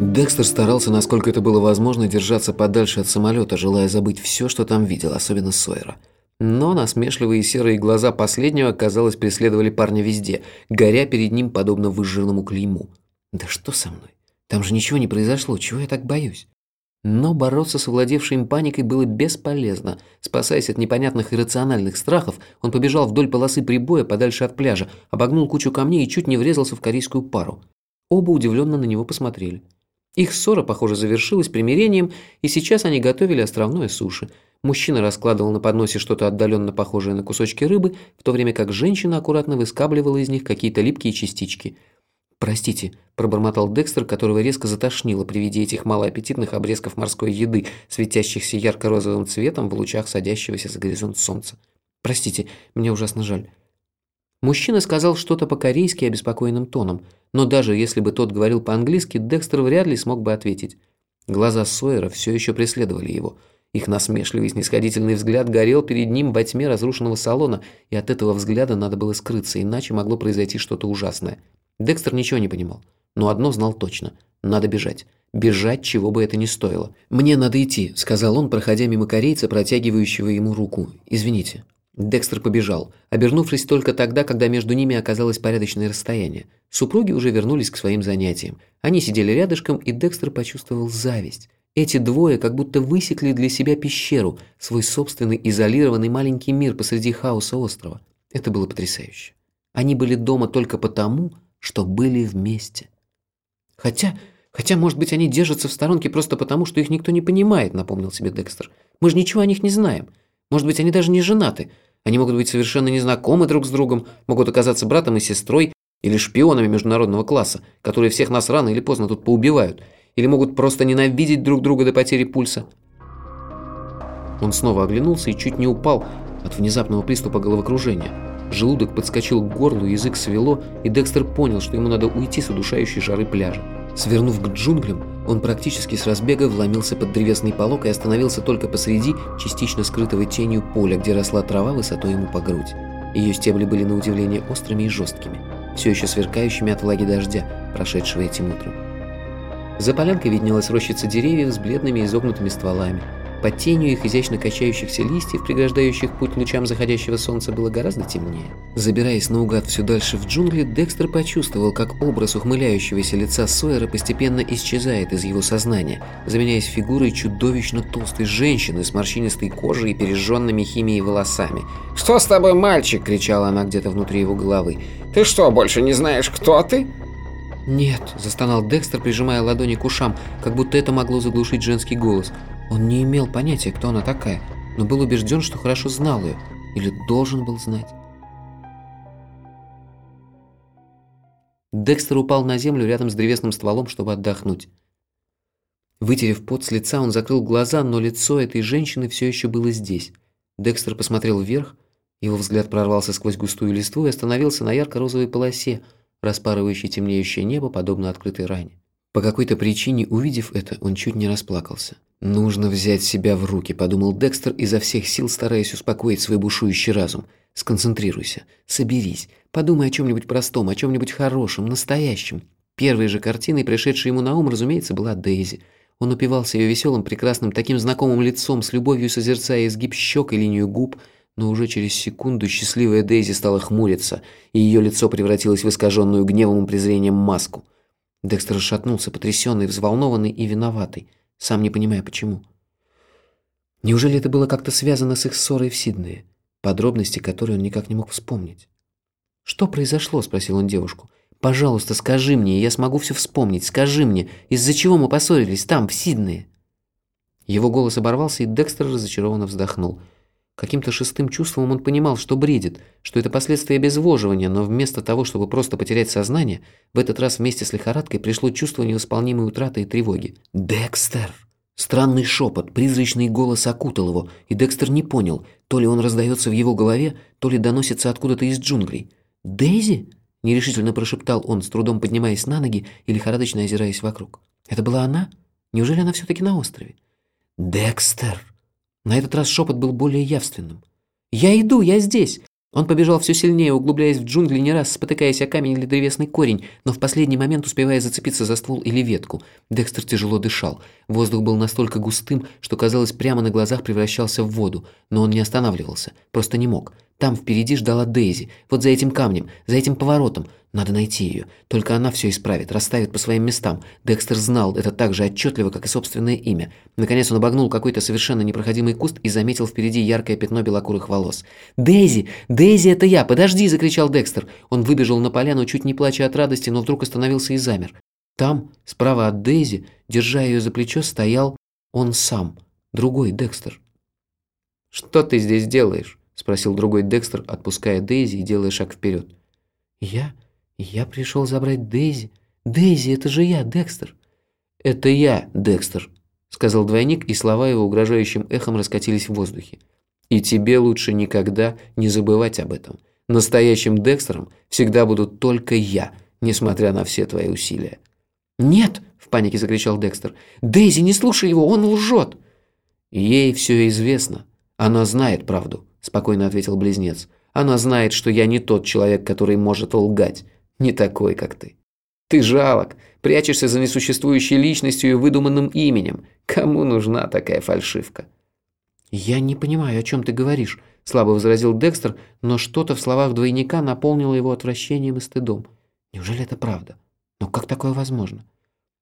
Декстер старался, насколько это было возможно, держаться подальше от самолета, желая забыть все, что там видел, особенно Сойера. Но насмешливые серые глаза последнего, казалось, преследовали парня везде, горя перед ним подобно выжженному клейму. «Да что со мной? Там же ничего не произошло, чего я так боюсь?» Но бороться с овладевшей им паникой было бесполезно. Спасаясь от непонятных иррациональных страхов, он побежал вдоль полосы прибоя подальше от пляжа, обогнул кучу камней и чуть не врезался в корейскую пару. Оба удивленно на него посмотрели. Их ссора, похоже, завершилась примирением, и сейчас они готовили островное суши. Мужчина раскладывал на подносе что-то отдаленно похожее на кусочки рыбы, в то время как женщина аккуратно выскабливала из них какие-то липкие частички. «Простите», – пробормотал Декстер, которого резко затошнило при виде этих малоаппетитных обрезков морской еды, светящихся ярко-розовым цветом в лучах садящегося за горизонт солнца. «Простите, мне ужасно жаль». Мужчина сказал что-то по-корейски обеспокоенным тоном, но даже если бы тот говорил по-английски, Декстер вряд ли смог бы ответить. Глаза Сойера все еще преследовали его. Их насмешливый снисходительный взгляд горел перед ним во тьме разрушенного салона, и от этого взгляда надо было скрыться, иначе могло произойти что-то ужасное. Декстер ничего не понимал, но одно знал точно – надо бежать. Бежать, чего бы это ни стоило. «Мне надо идти», – сказал он, проходя мимо корейца, протягивающего ему руку. «Извините». Декстер побежал, обернувшись только тогда, когда между ними оказалось порядочное расстояние. Супруги уже вернулись к своим занятиям. Они сидели рядышком, и Декстер почувствовал зависть. Эти двое как будто высекли для себя пещеру, свой собственный изолированный маленький мир посреди хаоса острова. Это было потрясающе. Они были дома только потому, что были вместе. Хотя, хотя, может быть, они держатся в сторонке просто потому, что их никто не понимает, напомнил себе Декстер. Мы же ничего о них не знаем. Может быть, они даже не женаты. Они могут быть совершенно незнакомы друг с другом, могут оказаться братом и сестрой или шпионами международного класса, которые всех нас рано или поздно тут поубивают, или могут просто ненавидеть друг друга до потери пульса. Он снова оглянулся и чуть не упал от внезапного приступа головокружения. Желудок подскочил к горлу, язык свело, и Декстер понял, что ему надо уйти с удушающей жары пляжа. Свернув к джунглям, он практически с разбега вломился под древесный полог и остановился только посреди частично скрытого тенью поля, где росла трава высотой ему по грудь. Ее стебли были на удивление острыми и жесткими, все еще сверкающими от влаги дождя, прошедшего этим утром. За полянкой виднелась рощица деревьев с бледными изогнутыми стволами – под тенью их изящно качающихся листьев, преграждающих путь лучам заходящего солнца, было гораздо темнее. Забираясь наугад все дальше в джунгли, Декстер почувствовал, как образ ухмыляющегося лица Сойера постепенно исчезает из его сознания, заменяясь фигурой чудовищно толстой женщины с морщинистой кожей и пережженными химией волосами. «Что с тобой, мальчик?» – кричала она где-то внутри его головы. «Ты что, больше не знаешь, кто ты?» «Нет», – застонал Декстер, прижимая ладони к ушам, как будто это могло заглушить женский голос – он не имел понятия, кто она такая, но был убежден, что хорошо знал ее, или должен был знать. Декстер упал на землю рядом с древесным стволом, чтобы отдохнуть. Вытерев пот с лица, он закрыл глаза, но лицо этой женщины все еще было здесь. Декстер посмотрел вверх, его взгляд прорвался сквозь густую листву и остановился на ярко-розовой полосе, распарывающей темнеющее небо, подобно открытой ране. По какой-то причине, увидев это, он чуть не расплакался. «Нужно взять себя в руки», – подумал Декстер, изо всех сил стараясь успокоить свой бушующий разум. «Сконцентрируйся, соберись, подумай о чем-нибудь простом, о чем-нибудь хорошем, настоящем». Первой же картиной, пришедшей ему на ум, разумеется, была Дейзи. Он упивался ее веселым, прекрасным, таким знакомым лицом, с любовью созерцая изгиб щек и линию губ, но уже через секунду счастливая Дейзи стала хмуриться, и ее лицо превратилось в искаженную гневом и презрением маску – Декстер шатнулся, потрясенный, взволнованный и виноватый, сам не понимая почему. Неужели это было как-то связано с их ссорой в Сиднее, подробности которые он никак не мог вспомнить? «Что произошло?» – спросил он девушку. «Пожалуйста, скажи мне, я смогу все вспомнить. Скажи мне, из-за чего мы поссорились там, в Сиднее?» Его голос оборвался, и Декстер разочарованно вздохнул – Каким-то шестым чувством он понимал, что бредит, что это последствия обезвоживания, но вместо того, чтобы просто потерять сознание, в этот раз вместе с лихорадкой пришло чувство невосполнимой утраты и тревоги. «Декстер!» Странный шепот, призрачный голос окутал его, и Декстер не понял, то ли он раздается в его голове, то ли доносится откуда-то из джунглей. «Дейзи?» – нерешительно прошептал он, с трудом поднимаясь на ноги и лихорадочно озираясь вокруг. «Это была она? Неужели она все-таки на острове?» «Декстер!» На этот раз шепот был более явственным. «Я иду, я здесь!» Он побежал все сильнее, углубляясь в джунгли, не раз спотыкаясь о камень или древесный корень, но в последний момент успевая зацепиться за ствол или ветку. Декстер тяжело дышал. Воздух был настолько густым, что, казалось, прямо на глазах превращался в воду, но он не останавливался, просто не мог. Там впереди ждала Дейзи, вот за этим камнем, за этим поворотом. Надо найти ее. Только она все исправит, расставит по своим местам. Декстер знал это так же отчетливо, как и собственное имя. Наконец он обогнул какой-то совершенно непроходимый куст и заметил впереди яркое пятно белокурых волос. «Дейзи! Дейзи, это я! Подожди!» – закричал Декстер. Он выбежал на поляну, чуть не плача от радости, но вдруг остановился и замер. Там, справа от Дейзи, держа ее за плечо, стоял он сам, другой Декстер. «Что ты здесь делаешь?» – спросил другой Декстер, отпуская Дейзи и делая шаг вперед. «Я? Я пришел забрать Дейзи. Дейзи, это же я, Декстер». «Это я, Декстер», – сказал двойник, и слова его угрожающим эхом раскатились в воздухе. «И тебе лучше никогда не забывать об этом. Настоящим Декстером всегда буду только я, несмотря на все твои усилия». «Нет!» – в панике закричал Декстер. «Дейзи, не слушай его, он лжет!» «Ей все известно. Она знает правду спокойно ответил близнец. Она знает, что я не тот человек, который может лгать. Не такой, как ты. Ты жалок, прячешься за несуществующей личностью и выдуманным именем. Кому нужна такая фальшивка? Я не понимаю, о чем ты говоришь, слабо возразил Декстер, но что-то в словах двойника наполнило его отвращением и стыдом. Неужели это правда? Но как такое возможно?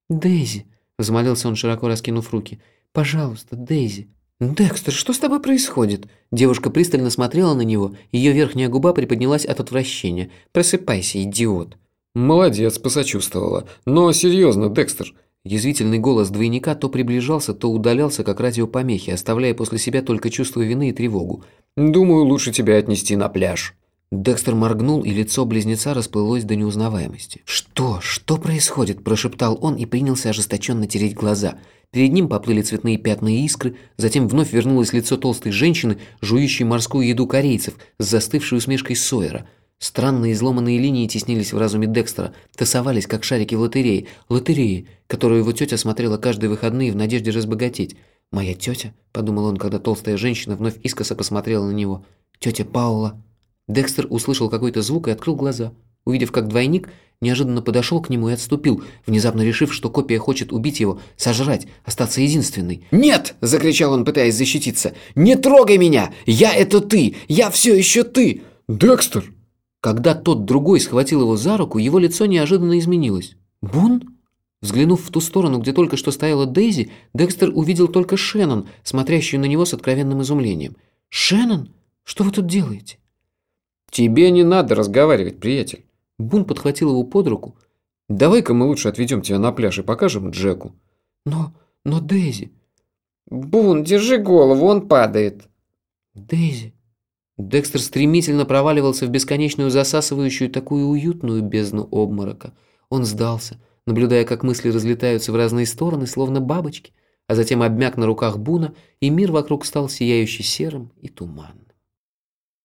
Дейзи, взмолился он, широко раскинув руки. Пожалуйста, Дейзи. «Декстер, что с тобой происходит?» Девушка пристально смотрела на него, ее верхняя губа приподнялась от отвращения. «Просыпайся, идиот!» «Молодец, посочувствовала. Но серьезно, Декстер!» Язвительный голос двойника то приближался, то удалялся, как радиопомехи, оставляя после себя только чувство вины и тревогу. «Думаю, лучше тебя отнести на пляж». Декстер моргнул, и лицо близнеца расплылось до неузнаваемости. «Что? Что происходит?» – прошептал он и принялся ожесточенно тереть глаза. Перед ним поплыли цветные пятна и искры, затем вновь вернулось лицо толстой женщины, жующей морскую еду корейцев, с застывшей усмешкой Сойера. Странные изломанные линии теснились в разуме Декстера, тасовались, как шарики в лотерее. Лотереи, которую его тетя смотрела каждые выходные в надежде разбогатеть. «Моя тетя?» – подумал он, когда толстая женщина вновь искоса посмотрела на него. «Тетя Паула». Декстер услышал какой-то звук и открыл глаза. Увидев, как двойник неожиданно подошел к нему и отступил, внезапно решив, что копия хочет убить его, сожрать, остаться единственной. «Нет!» – закричал он, пытаясь защититься. «Не трогай меня! Я – это ты! Я все еще ты!» «Декстер!» Когда тот другой схватил его за руку, его лицо неожиданно изменилось. «Бун?» Взглянув в ту сторону, где только что стояла Дейзи, Декстер увидел только Шеннон, смотрящую на него с откровенным изумлением. «Шеннон? Что вы тут делаете?» «Тебе не надо разговаривать, приятель». Бун подхватил его под руку. «Давай-ка мы лучше отведем тебя на пляж и покажем Джеку». «Но... но Дейзи...» «Бун, держи голову, он падает». «Дейзи...» Декстер стремительно проваливался в бесконечную засасывающую такую уютную бездну обморока. Он сдался, наблюдая, как мысли разлетаются в разные стороны, словно бабочки, а затем обмяк на руках Буна, и мир вокруг стал сияющий серым и туманным.